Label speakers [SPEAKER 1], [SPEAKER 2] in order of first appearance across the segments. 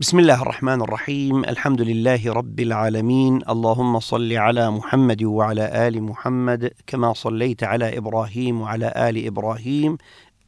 [SPEAKER 1] بسم الله الرحمن الرحيم الحمد لله رب العالمين اللهم صل على محمد وعلى ال محمد كما صليت على إبراهيم وعلى ال إبراهيم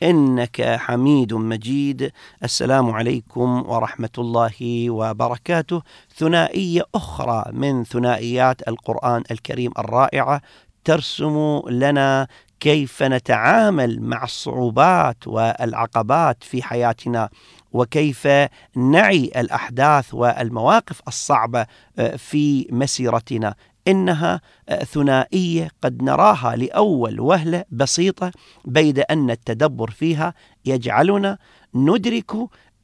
[SPEAKER 1] انك حميد مجيد السلام عليكم ورحمه الله وبركاته ثنائيه أخرى من ثنائيات القران الكريم الرائعه ترسم لنا كيف نتعامل مع الصعوبات والعقبات في حياتنا وكيف نعي الأحداث والمواقف الصعبة في مسيرتنا. إنها ثنائية قد نراها لأول وهلة بسيطة بيد أن التدبر فيها يجعلنا ندرك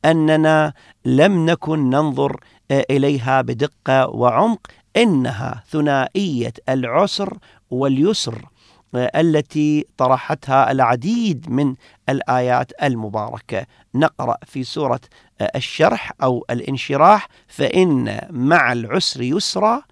[SPEAKER 1] أننا لم نكن ننظر إليها بدقة وعمق. إنها ثنائية العسر واليسر. التي طرحتها العديد من الآيات المباركة. نقرأ في سورة الشرح أو الانشراح. فإن مع العسر يسرا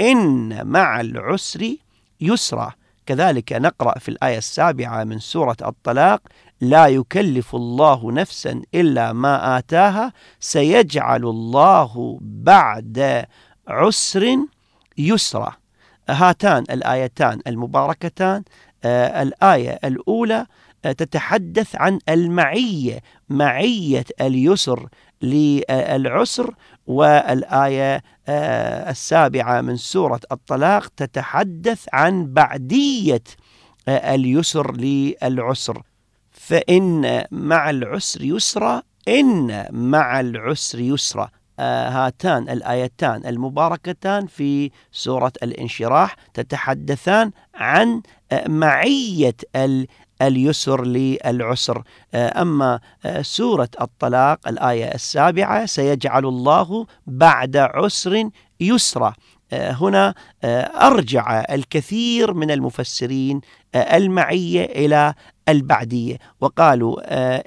[SPEAKER 1] إن مع العسر يسرا. كذلك نقرأ في الآية السابعة من سورة الطلاق. لا يكلف الله نفسا إلا ما آتاها. سيجعل الله بعد عسر يسرا. هاتان الآيتان المباركتان آه الآية الأولى آه تتحدث عن المعية معية اليسر للعسر والآية آه السابعة من سورة الطلاق تتحدث عن بعدية اليسر للعسر. فإن مع العسر يسرا إن مع العسر يسرا. هاتان الآيتان المباركتان في سورة الانشراح تتحدثان عن معية اليسر للعسر. أما سورة الطلاق الآية السابعة سيجعل الله بعد عسر يسرا. هنا أرجع الكثير من المفسرين المعية إلى البعدية وقالوا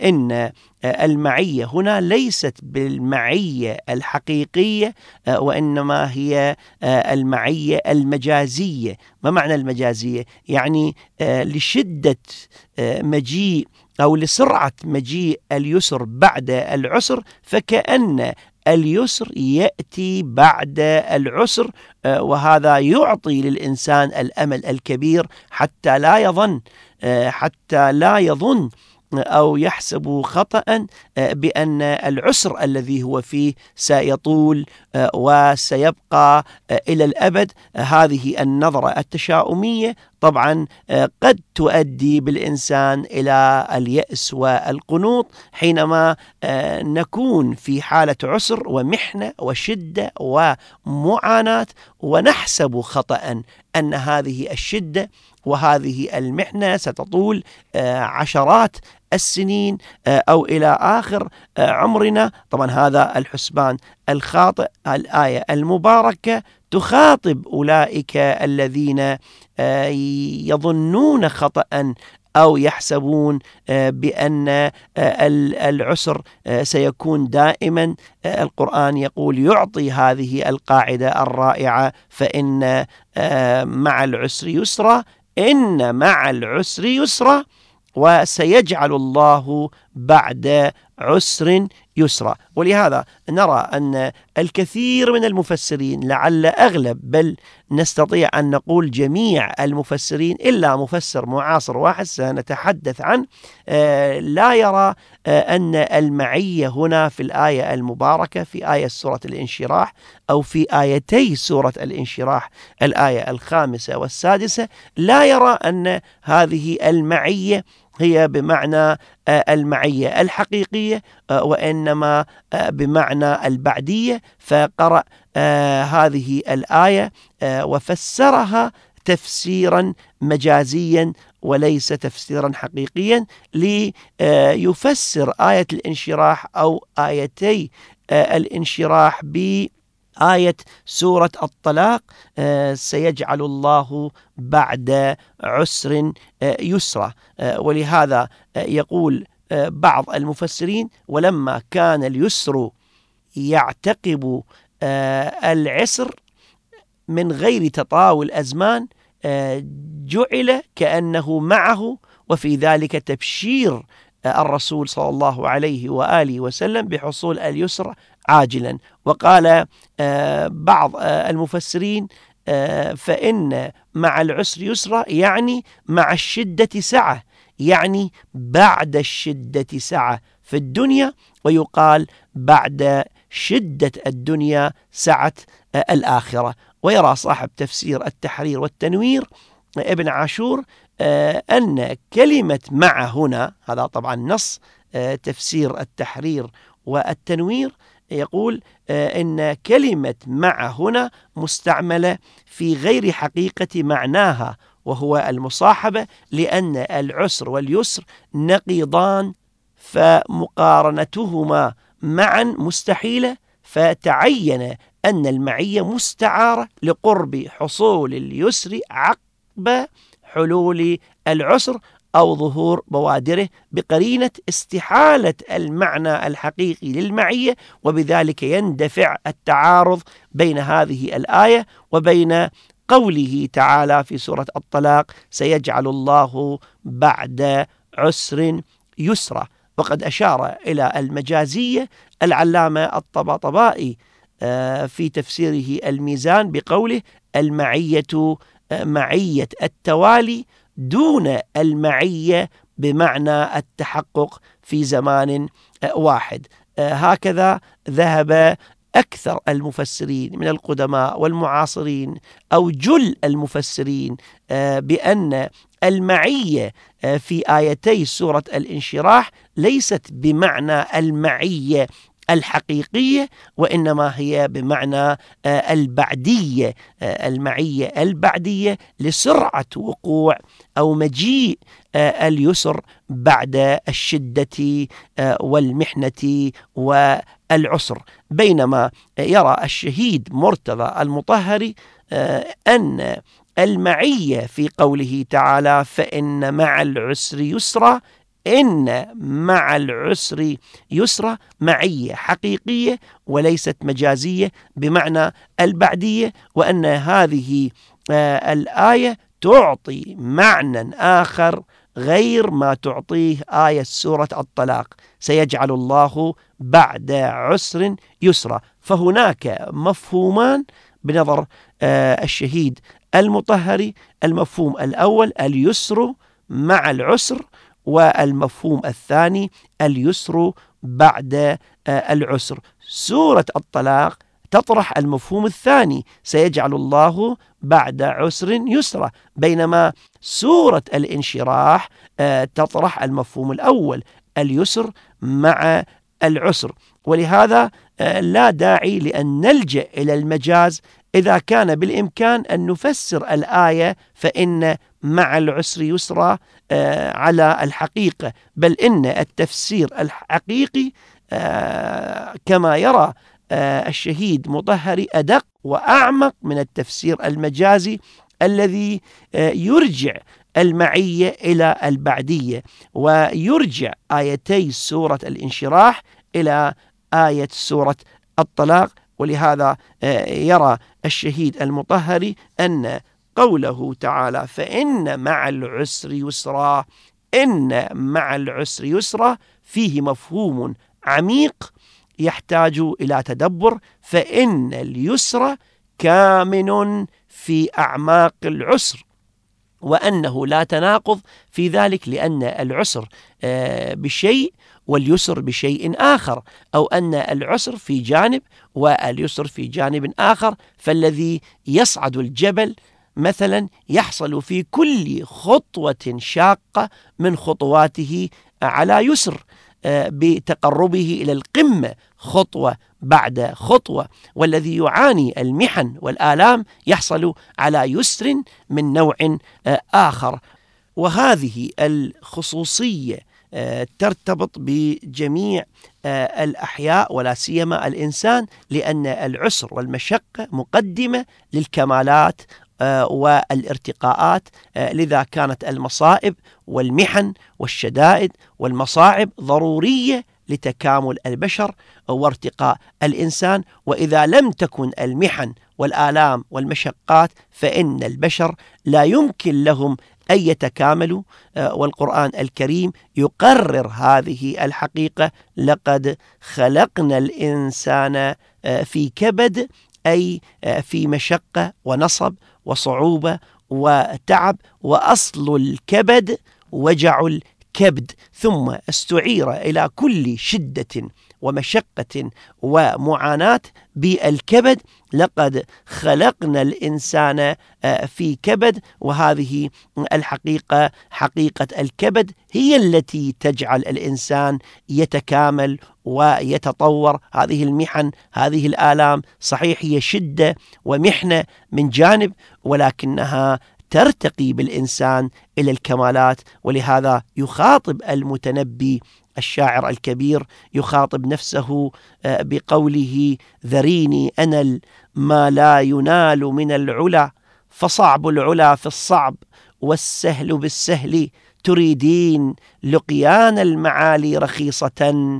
[SPEAKER 1] إن المعية هنا ليست بالمعية الحقيقية وإنما هي المعية المجازية ما معنى المجازية؟ يعني لشدة مجيء أو لسرعة مجيء اليسر بعد العسر فكأن اليسر يأتي بعد العسر وهذا يعطي للإنسان الأمل الكبير حتى لا يظن حتى لا يظن أو يحسب خطا بأن العسر الذي هو فيه سيطول وسيبقى إلى الأبد. هذه النظرة التشاؤمية طبعا قد تؤدي بالإنسان إلى اليأس والقنوط حينما نكون في حالة عسر ومحنة وشدة ومعاناة ونحسب خطا أن هذه الشدة وهذه المحنة ستطول عشرات السنين أو إلى آخر عمرنا. طبعا هذا الحسبان الخاطئ الآية المباركة تخاطب أولئك الذين يظنون خطا أو يحسبون بأن العسر سيكون دائما. القرآن يقول يعطي هذه القاعدة الرائعة فإن مع العسر يسرا. إن مع العسر يسرا وسيجعل الله بعد عسر يسرى. ولهذا نرى أن الكثير من المفسرين لعل أغلب بل نستطيع أن نقول جميع المفسرين إلا مفسر معاصر واحد سنتحدث عنه آه، لا يرى آه، أن المعية هنا في الآية المباركة في آية سورة الانشراح أو في آيتي سورة الانشراح الآية الخامسة والسادسة لا يرى أن هذه المعية هي بمعنى آه، المعية الحقيقية آه، وإنما آه، بمعنى البعدية. فقرأ هذه الآية وفسرها تفسيرا مجازيا وليس تفسيرا حقيقيا ليفسر آية الانشراح أو آيتي الانشراح ب آية سورة الطلاق آه، سيجعل الله بعد عسر آه، يسرا. آه، ولهذا يقول بعض المفسرين ولما كان اليسر يعتقب العسر من غير تطاول أزمان جعل كأنه معه وفي ذلك تبشير الرسول صلى الله عليه وآله وسلم بحصول اليسر عاجلا. وقال آه، بعض آه، المفسرين آه، فإن مع العسر يسرا يعني مع الشدة سعة يعني بعد الشدة سعة في الدنيا ويقال بعد شدة الدنيا سعة الآخرة. ويرى صاحب تفسير التحرير والتنوير ابن عاشور أن كلمة مع هنا هذا طبعا نص تفسير التحرير والتنوير يقول آه، إن كلمة مع هنا مستعملة في غير حقيقة معناها وهو المصاحبة لأن العسر واليسر نقيضان فمقارنتهما معا مستحيلة فتعين أن المعية مستعارة لقرب حصول اليسر عقب حلول العسر أو ظهور بوادره بقرينة استحالة المعنى الحقيقي للمعية وبذلك يندفع التعارض بين هذه الآية وبين قوله تعالى في سورة الطلاق سيجعل الله بعد عسر يسرا وقد أشار إلى المجازية العلامة الطباطبائي آه، في تفسيره الميزان بقوله المعية آه، معية التوالي دون المعية بمعنى التحقق في زمان آه، واحد. آه، هكذا ذهب أكثر المفسرين من القدماء والمعاصرين أو جل المفسرين آه، بأن المعية في آيتي سورة الانشراح ليست بمعنى المعية الحقيقية وإنما هي بمعنى آه، البعدية آه، المعية البعدية لسرعة وقوع أو مجيء آه، اليسر بعد الشدة والمحنة والعسر. بينما يرى الشهيد مرتضى المطهري أن المعية في قوله تعالى فإن مع العسر يسرا إن مع العسر يسرا معية حقيقية وليست مجازية بمعنى البعدية وأن هذه آه، الآية تعطي معنى آخر غير ما تعطيه آية سورة الطلاق. سيجعل الله بعد عسر يسرا. فهناك مفهومان بنظر آه، الشهيد المطهري المفهوم الأول اليسر مع العسر والمفهوم الثاني اليسر بعد آه، العسر. سورة الطلاق تطرح المفهوم الثاني سيجعل الله بعد عسر يسرا. بينما سورة الانشراح آه، تطرح المفهوم الأول اليسر مع العسر. ولهذا آه، لا داعي لأن نلجأ إلى المجاز. إذا كان بالإمكان أن نفسر الآية فإن مع العسر يسرا آه، على الحقيقة بل إن التفسير الحقيقي آه، كما يرى آه، الشهيد مطهري أدق وأعمق من التفسير المجازي الذي يرجع المعية إلى البعدية ويرجع آيتي سورة الانشراح إلى آية سورة الطلاق. ولهذا يرى الشهيد المطهري أن قوله تعالى فإن مع العسر يسرا إن مع العسر يسرا فيه مفهوم عميق يحتاج إلى تدبر فإن اليسر كامن في أعماق العسر وأنه لا تناقض في ذلك لأن العسر آه، بشيء واليسر بشيء آخر أو أن العسر في جانب واليسر في جانب آخر فالذي يصعد الجبل مثلا يحصل في كل خطوة شاقة من خطواته على يسر آه، بتقربه إلى القمة خطوة بعد خطوة. والذي يعاني المحن والآلام يحصل على يسر من نوع آه، آخر. وهذه الخصوصية آه، ترتبط بجميع الأحياء ولا سيما الإنسان لأن العسر والمشقة مقدمة للكمالات والارتقاءات آه، لذا كانت المصائب والمحن والشدائد والمصاعب ضرورية لتكامل البشر وارتقاء الإنسان. وإذا لم تكن المحن والآلام والمشقات فإن البشر لا يمكن لهم أن يتكاملوا. آه، والقرآن الكريم يقرر هذه الحقيقة لقد خلقنا الإنسان في كبد أي في مشقة ونصب وصعوبة وتعب وأصل الكبد وجع الكبد ثم استعير إلى كل شدة ومشقة ومعاناة بالكبد لقد خلقنا الإنسان آه، في كبد وهذه الحقيقة حقيقة الكبد هي التي تجعل الإنسان يتكامل ويتطور. هذه المحن هذه الآلام صحيح هي شدة ومحنة من جانب ولكنها ترتقي بالإنسان إلى الكمالات ولهذا يخاطب المتنبي الشاعر الكبير يخاطب نفسه آه، بقوله ذريني أنا ما لا ينال من العلا فصعب العلا في الصعب والسهل بالسهل تريدين لقيان المعالي رخيصة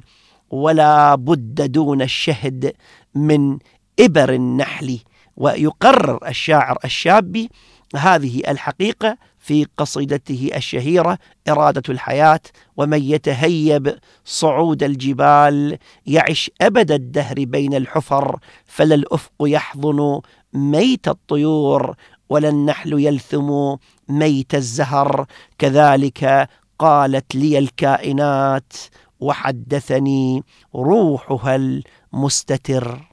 [SPEAKER 1] ولا بد دون الشهد من إبر النحل. ويقرر الشاعر الشابي هذه الحقيقة في قصيدته الشهيرة إرادة الحياة ومن يتهيب صعود الجبال يعش أبد الدهر بين الحفر فلا الأفق يحضن ميت الطيور ولا النحل يلثم ميت الزهر. كذلك قالت لي الكائنات وحدثني روحها المستتر.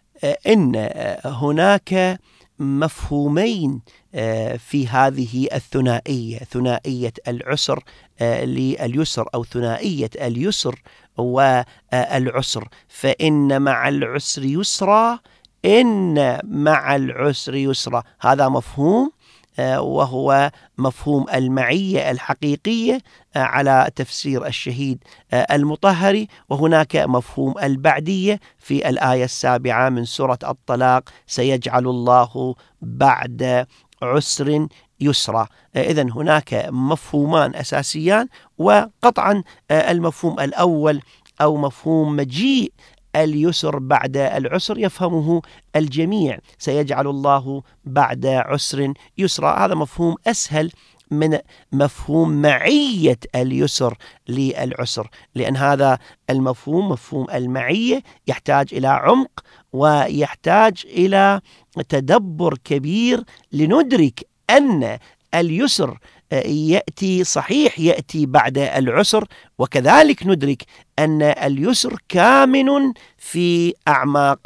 [SPEAKER 1] إن هناك مفهومين في هذه الثنائية ثنائية العسر لليسر أو ثنائية اليسر والعسر. فإن مع العسر يسرا إن مع العسر يسرا. هذا مفهوم آه، وهو مفهوم المعية الحقيقية آه، على تفسير الشهيد آه، المطهري. وهناك مفهوم البعدية في الآية السابعة من سورة الطلاق سيجعل الله بعد عسر يسرى إذا هناك مفهومان أساسيان وقطعا المفهوم الأول أو مفهوم مجيء اليسر بعد العسر يفهمه الجميع. سيجعل الله بعد عسر يسرا. هذا مفهوم أسهل من مفهوم معية اليسر للعسر لأن هذا المفهوم مفهوم المعية يحتاج إلى عمق ويحتاج إلى تدبر كبير لندرك أن اليسر يأتي صحيح يأتي بعد العسر وكذلك ندرك أن اليسر كامن في أعماق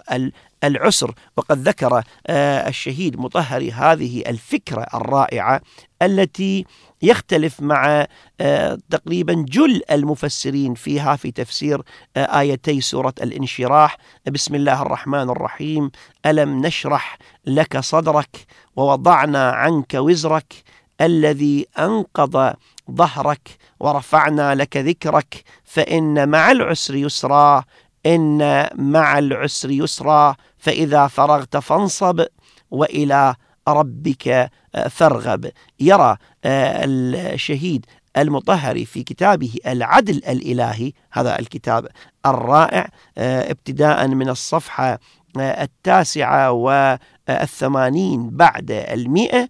[SPEAKER 1] العسر. وقد ذكر آه، الشهيد مطهري هذه الفكرة الرائعة التي يختلف مع آه، تقريبا جل المفسرين فيها في تفسير آه، آيتي سورة الانشراح. بسم الله الرحمن الرحيم. ألم نشرح لك صدرك ووضعنا عنك وزرك؟ الذي أنقض ظهرك ورفعنا لك ذكرك فإن مع العسر يسرا إن مع العسر يسرا فإذا فرغت فانصب وإلى ربك فارغب. يرى آه، الشهيد المطهري في كتابه العدل الإلهي هذا الكتاب الرائع آه، ابتداء من الصفحة آه، التاسعة والثمانين بعد المئة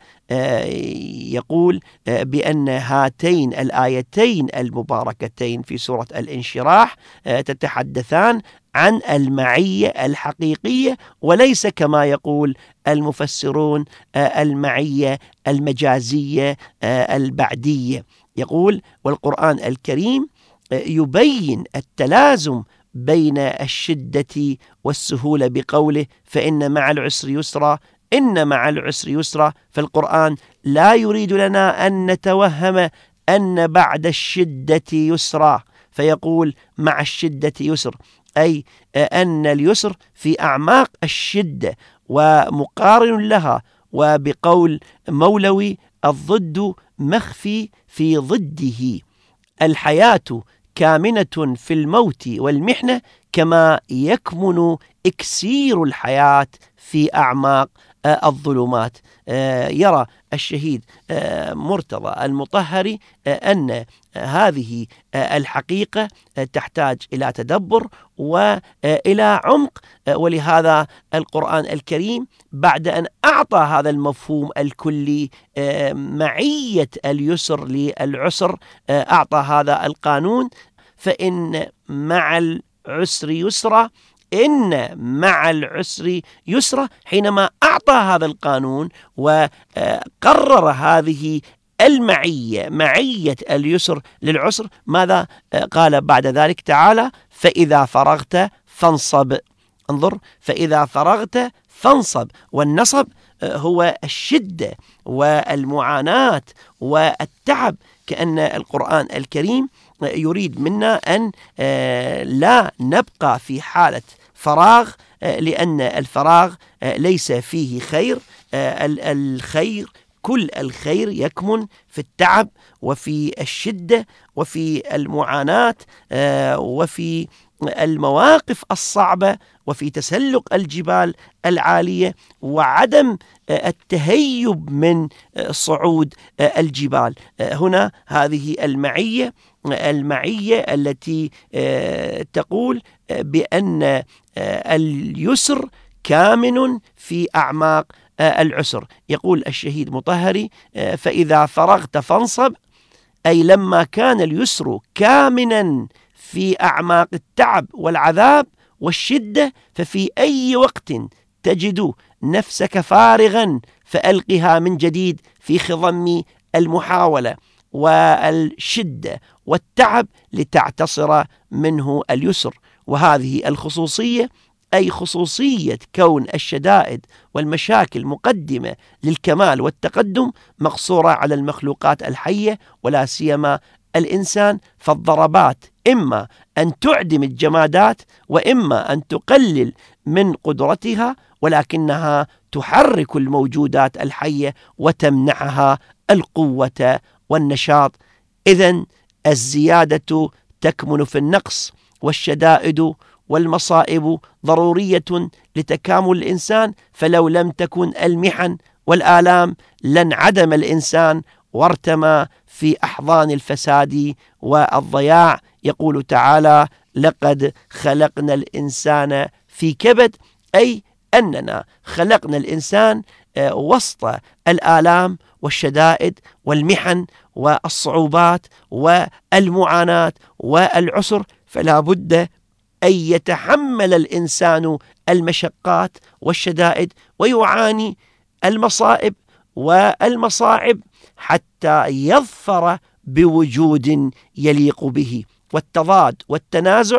[SPEAKER 1] يقول بأن هاتين الآيتين المباركتين في سورة الانشراح تتحدثان عن المعية الحقيقية وليس كما يقول المفسرون آه، المعية المجازية آه، البعدية. يقول والقرآن الكريم آه، يبين التلازم بين الشدة والسهولة بقوله فإن مع العسر يسرا إن مع العسر يسرا. فالقرآن لا يريد لنا أن نتوهم أن بعد الشدة يسرا. فيقول مع الشدة يسر أي أن اليسر في أعماق الشدة ومقارن لها وبقول مولوي الضد مخفي في ضده. الحياة كامنة في الموت والمحنة كما يكمن إكسير الحياة في أعماق الظلمات. آه، يرى الشهيد آه، مرتضى المطهري آه، أن هذه الحقيقة تحتاج إلى تدبر وإلى عمق. ولهذا القرآن الكريم بعد أن أعطى هذا المفهوم الكلي معية اليسر للعسر أعطى هذا القانون فإن مع العسر يسرا إن مع العسر يسرا حينما أعطى هذا القانون وقرر هذه المعية معية اليسر للعسر. ماذا؟ قال بعد ذلك تعالى فإذا فرغت فانصب. انظر فإذا فرغت فانصب. والنصب هو الشدة والمعاناة والتعب كأن القرآن الكريم يريد منا أن آه، لا نبقى في حالة فراغ آه، لأن الفراغ آه، ليس فيه خير الخير كل الخير يكمن في التعب وفي الشدة وفي المعاناة وفي المواقف الصعبة وفي تسلق الجبال العالية وعدم التهيب من صعود الجبال. هنا هذه المعية المعية التي آه، تقول بأن آه، اليسر كامن في أعماق آه، العسر. يقول الشهيد مطهري فإذا فرغت فانصب أي لما كان اليسر كامنا في أعماق التعب والعذاب والشدة ففي أي وقت تجد نفسك فارغا فألقها من جديد في خضم المحاولة والشدة والتعب لتعتصر منه اليسر. وهذه الخصوصية أي خصوصية كون الشدائد والمشاكل مقدمة للكمال والتقدم مقصورة على المخلوقات الحية ولا سيما الإنسان فالضربات إما أن تعدم الجمادات وإما أن تقلل من قدرتها ولكنها تحرك الموجودات الحية وتمنعها القوة والنشاط. إذا الزيادة تكمن في النقص والشدائد والمصائب ضرورية لتكامل الإنسان فلو لم تكن المحن والآلام لانعدم الإنسان وارتمى في أحضان الفساد والضياع. يقول تعالى لقد خلقنا الإنسان في كبد أي أننا خلقنا الإنسان آه، وسط الآلام والشدائد والمحن والصعوبات والمعاناة والعسر. فلا بد أن يتحمل الإنسان المشقات والشدائد ويعاني المصائب والمصاعب حتى يظفر بوجود يليق به. والتضاد والتنازع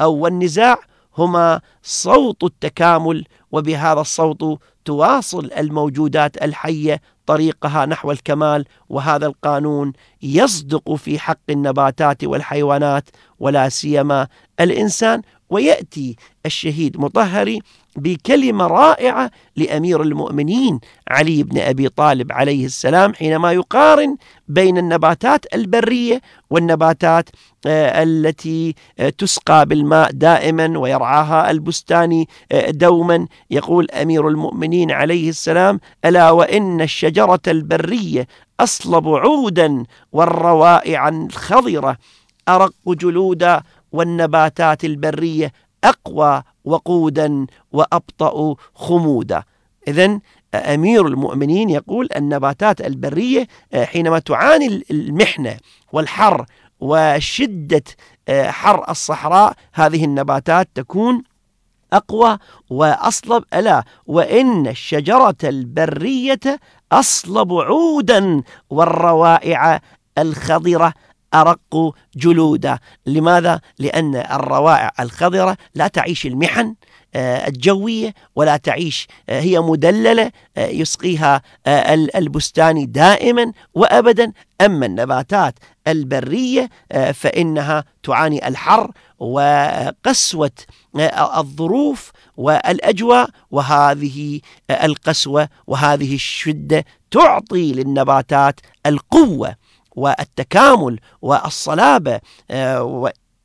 [SPEAKER 1] أو والنزاع هما صوت التكامل وبهذا الصوت تواصل الموجودات الحية طريقها نحو الكمال وهذا القانون يصدق في حق النباتات والحيوانات ولا سيما الإنسان ويأتي الشهيد مطهري بكلمة رائعة لأمير المؤمنين علي بن أبي طالب عليه السلام حينما يقارن بين النباتات البرية والنباتات آه، التي آه، تسقى بالماء دائما ويرعاها البستاني آه، دوما. يقول أمير المؤمنين عليه السلام ألا وإن الشجرة البرية أصلب عودا والروائع الخضرة أرق جلودا والنباتات البرية أقوى وقودا وأبطأ خمودا. إذا أمير المؤمنين يقول النباتات البرية حينما تعاني المحنة والحر وشدة حر الصحراء هذه النباتات تكون أقوى وأصلب. ألا وإن الشجرة البرية أصلب عودا والروائع الخضرة. أرق جلودا لماذا؟ لأن الروائع الخضرة لا تعيش المحن آه، الجوية ولا تعيش آه، هي مدللة آه، يسقيها البستاني دائما وأبدا. أما النباتات البرية فإنها تعاني الحر وقسوة الظروف والأجواء وهذه القسوة وهذه الشدة تعطي للنباتات القوة. والتكامل والصلابة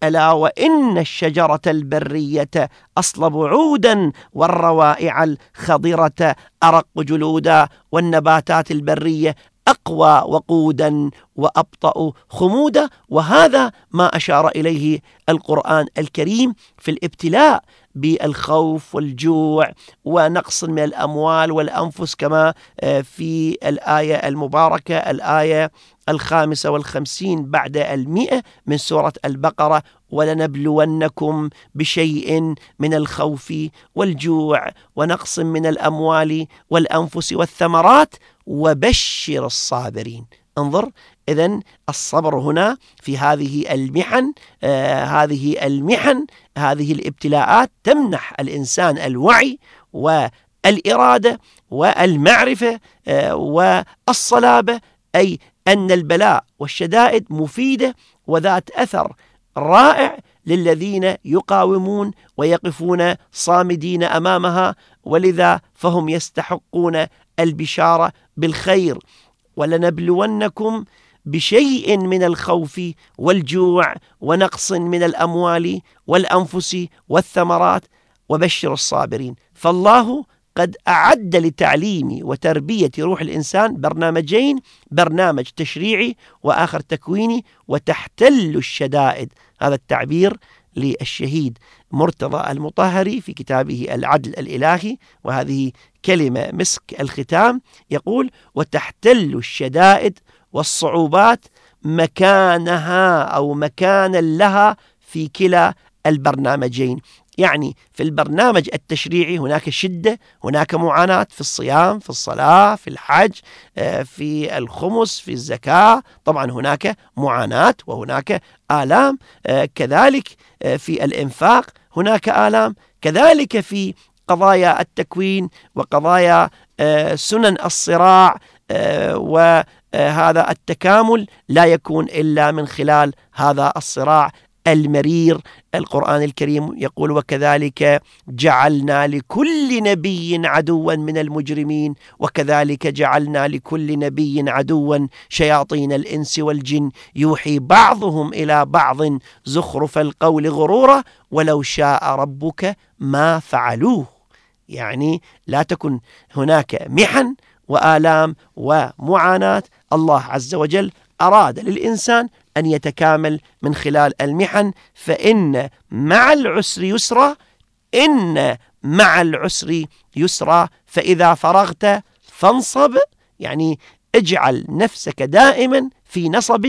[SPEAKER 1] ألا وإن الشجرة البرية أصلب عودا والروائع الخضرة أرق جلودا والنباتات البرية أقوى وقودا وأبطأ خمودا وهذا ما أشار إليه القرآن الكريم في الابتلاء بالخوف والجوع ونقص من الأموال والأنفس كما آه، في الآية المباركة الآية الخامسة والخمسين بعد المئة من سورة البقرة ولنبلونكم بشيء من الخوف والجوع ونقص من الأموال والأنفس والثمرات وبشر الصابرين انظر إذا الصبر هنا في هذه المحن آه هذه المحن هذه الابتلاءات تمنح الإنسان الوعي والإرادة والمعرفة آه والصلابة أي أن البلاء والشدائد مفيدة وذات أثر رائع للذين يقاومون ويقفون صامدين أمامها ولذا فهم يستحقون البشارة بالخير. ولنبلونكم بشيء من الخوف والجوع ونقص من الأموال والأنفس والثمرات وبشر الصابرين. فالله قد أعد لتعليم وتربية روح الإنسان برنامجين برنامج تشريعي وآخر تكويني وتحتل الشدائد. هذا التعبير للشهيد مرتضى المطهري في كتابه العدل الإلهي وهذه كلمة مسك الختام. يقول وتحتل الشدائد والصعوبات مكانها أو مكانا لها في كلا البرنامجين. يعني في البرنامج التشريعي هناك شدة هناك معاناة في الصيام في الصلاة في الحج آه، في الخمس في الزكاة. طبعا هناك معاناة وهناك آلام. آه، كذلك آه، في الإنفاق هناك آلام. كذلك في قضايا التكوين وقضايا سنن الصراع وهذا التكامل لا يكون إلا من خلال هذا الصراع المرير. القرآن الكريم يقول وكذلك جعلنا لكل نبي عدوا من المجرمين وكذلك جعلنا لكل نبي عدوا شياطين الإنس والجن. يوحي بعضهم إلى بعض زخرف القول غرورا ولو شاء ربك ما فعلوه. يعني لا تكن هناك محن وآلام ومعاناة الله عز وجل أراد للإنسان أن يتكامل من خلال المحن فإن مع العسر يسرا إن مع العسر يسرا فإذا فرغت فانصب يعني اجعل نفسك دائما في نصب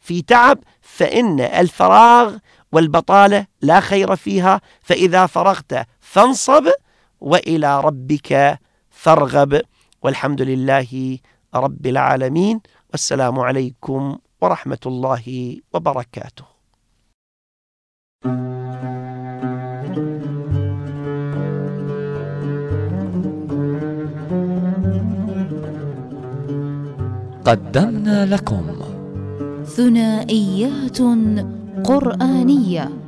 [SPEAKER 1] في تعب فإن الفراغ والبطالة لا خير فيها فإذا فرغت فانصب وإلى ربك فارغب. والحمد لله رب العالمين والسلام عليكم ورحمة الله وبركاته.
[SPEAKER 2] قدمنا لكم
[SPEAKER 3] ثنائيات قرآنية.